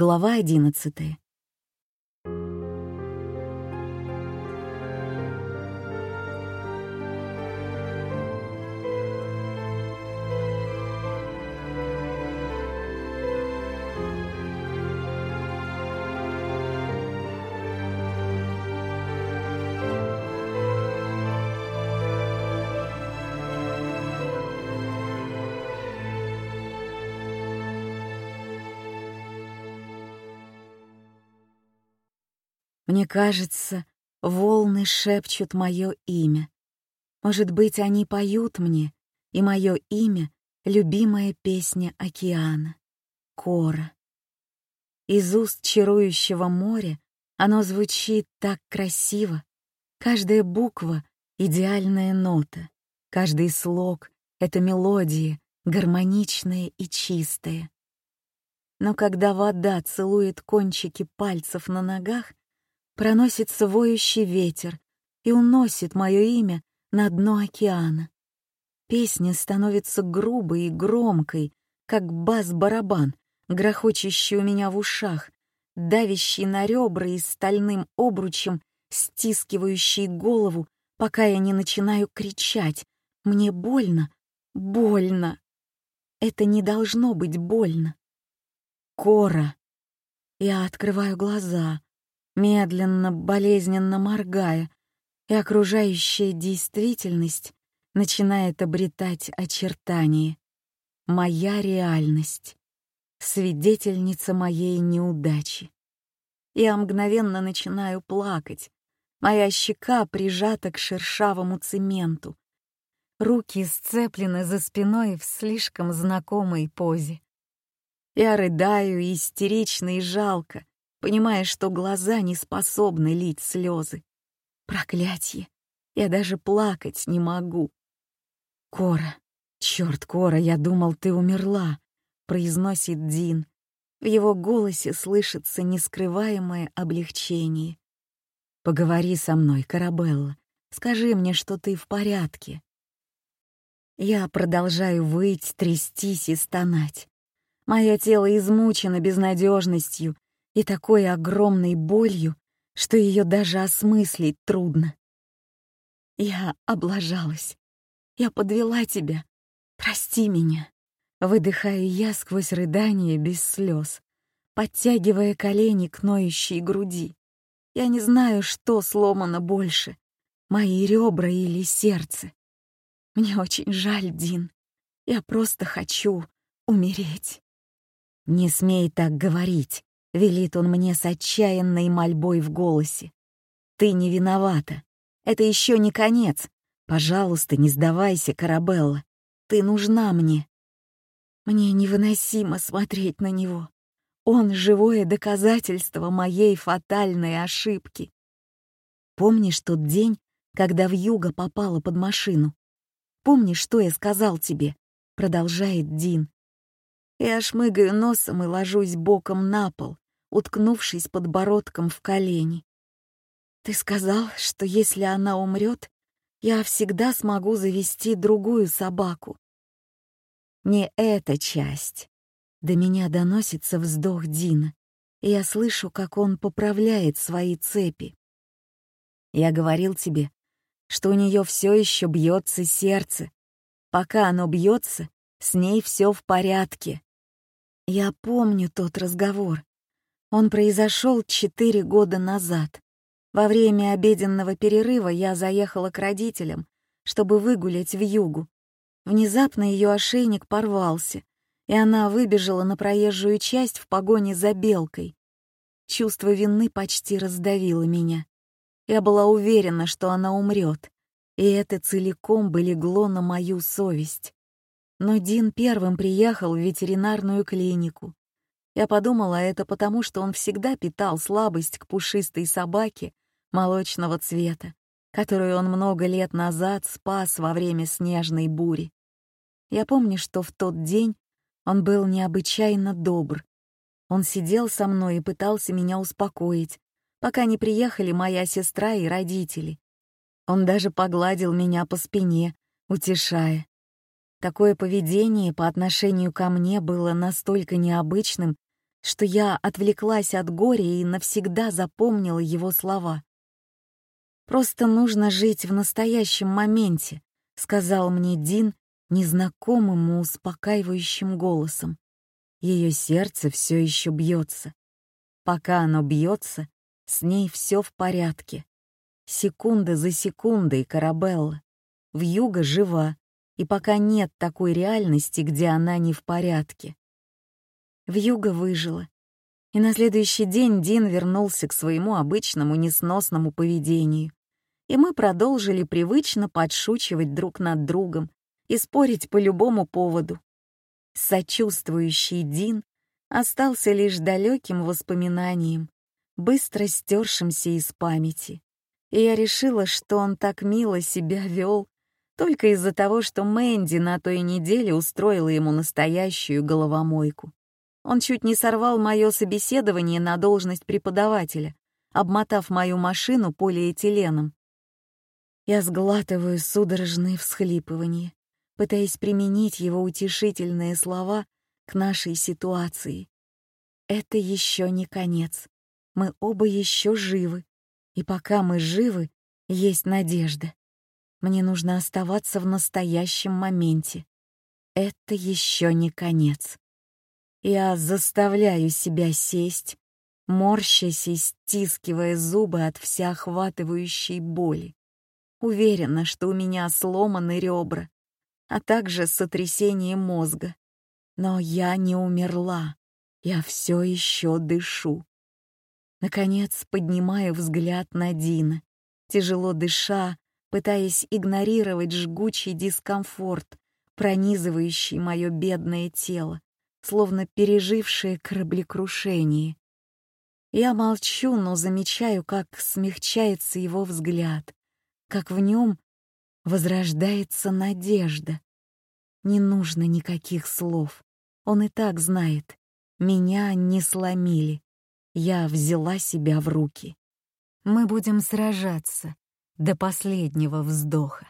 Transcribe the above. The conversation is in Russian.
Глава одиннадцатая. Мне кажется, волны шепчут мое имя. Может быть, они поют мне, и мое имя — любимая песня океана, Кора. Из уст чарующего моря оно звучит так красиво. Каждая буква — идеальная нота, каждый слог — это мелодия, гармоничная и чистая. Но когда вода целует кончики пальцев на ногах, проносится воющий ветер и уносит мое имя на дно океана. Песня становится грубой и громкой, как бас-барабан, грохочущий у меня в ушах, давящий на ребра и стальным обручем, стискивающий голову, пока я не начинаю кричать. Мне больно, больно. Это не должно быть больно. Кора. Я открываю глаза, медленно, болезненно моргая, и окружающая действительность начинает обретать очертания. Моя реальность, свидетельница моей неудачи. Я мгновенно начинаю плакать. Моя щека прижата к шершавому цементу. Руки сцеплены за спиной в слишком знакомой позе. Я рыдаю истерично и жалко, понимая, что глаза не способны лить слезы. Проклятье! Я даже плакать не могу. «Кора! Черт, Кора, я думал, ты умерла!» — произносит Дин. В его голосе слышится нескрываемое облегчение. «Поговори со мной, Карабелла. Скажи мне, что ты в порядке». Я продолжаю выть, трястись и стонать. Мое тело измучено безнадежностью и такой огромной болью, что ее даже осмыслить трудно. Я облажалась. Я подвела тебя. Прости меня. Выдыхаю я сквозь рыдание без слез, подтягивая колени к ноющей груди. Я не знаю, что сломано больше, мои ребра или сердце. Мне очень жаль, Дин. Я просто хочу умереть. Не смей так говорить. — велит он мне с отчаянной мольбой в голосе. «Ты не виновата. Это еще не конец. Пожалуйста, не сдавайся, Карабелла. Ты нужна мне». Мне невыносимо смотреть на него. Он — живое доказательство моей фатальной ошибки. Помнишь тот день, когда в юго попала под машину? Помнишь, что я сказал тебе? Продолжает Дин. Я шмыгаю носом и ложусь боком на пол, уткнувшись подбородком в колени. «Ты сказал, что если она умрет, я всегда смогу завести другую собаку». Не эта часть. До меня доносится вздох Дина, и я слышу, как он поправляет свои цепи. Я говорил тебе, что у нее все еще бьется сердце. Пока оно бьется, с ней все в порядке. Я помню тот разговор. Он произошел четыре года назад. Во время обеденного перерыва я заехала к родителям, чтобы выгулять в югу. Внезапно ее ошейник порвался, и она выбежала на проезжую часть в погоне за белкой. Чувство вины почти раздавило меня. Я была уверена, что она умрет, и это целиком бы легло на мою совесть. Но Дин первым приехал в ветеринарную клинику. Я подумала, это потому, что он всегда питал слабость к пушистой собаке молочного цвета, которую он много лет назад спас во время снежной бури. Я помню, что в тот день он был необычайно добр. Он сидел со мной и пытался меня успокоить, пока не приехали моя сестра и родители. Он даже погладил меня по спине, утешая. Такое поведение по отношению ко мне было настолько необычным, что я отвлеклась от горя и навсегда запомнила его слова. «Просто нужно жить в настоящем моменте», — сказал мне Дин незнакомым и успокаивающим голосом. Ее сердце все еще бьется. Пока оно бьется, с ней все в порядке. Секунда за секундой, Карабелла. Вьюга жива, и пока нет такой реальности, где она не в порядке. Вьюга выжила. И на следующий день Дин вернулся к своему обычному несносному поведению. И мы продолжили привычно подшучивать друг над другом и спорить по любому поводу. Сочувствующий Дин остался лишь далеким воспоминанием, быстро стершимся из памяти. И я решила, что он так мило себя вел только из-за того, что Мэнди на той неделе устроила ему настоящую головомойку. Он чуть не сорвал мое собеседование на должность преподавателя, обмотав мою машину полиэтиленом. Я сглатываю судорожные всхлипывания, пытаясь применить его утешительные слова к нашей ситуации. Это еще не конец. Мы оба еще живы. И пока мы живы, есть надежда. Мне нужно оставаться в настоящем моменте. Это еще не конец. Я заставляю себя сесть, морщась и стискивая зубы от всеохватывающей боли. Уверена, что у меня сломаны ребра, а также сотрясение мозга. Но я не умерла, я все еще дышу. Наконец поднимаю взгляд на Дина, тяжело дыша, пытаясь игнорировать жгучий дискомфорт, пронизывающий мое бедное тело, словно пережившее кораблекрушение. Я молчу, но замечаю, как смягчается его взгляд, как в нем возрождается надежда. Не нужно никаких слов. Он и так знает. Меня не сломили. Я взяла себя в руки. Мы будем сражаться до последнего вздоха.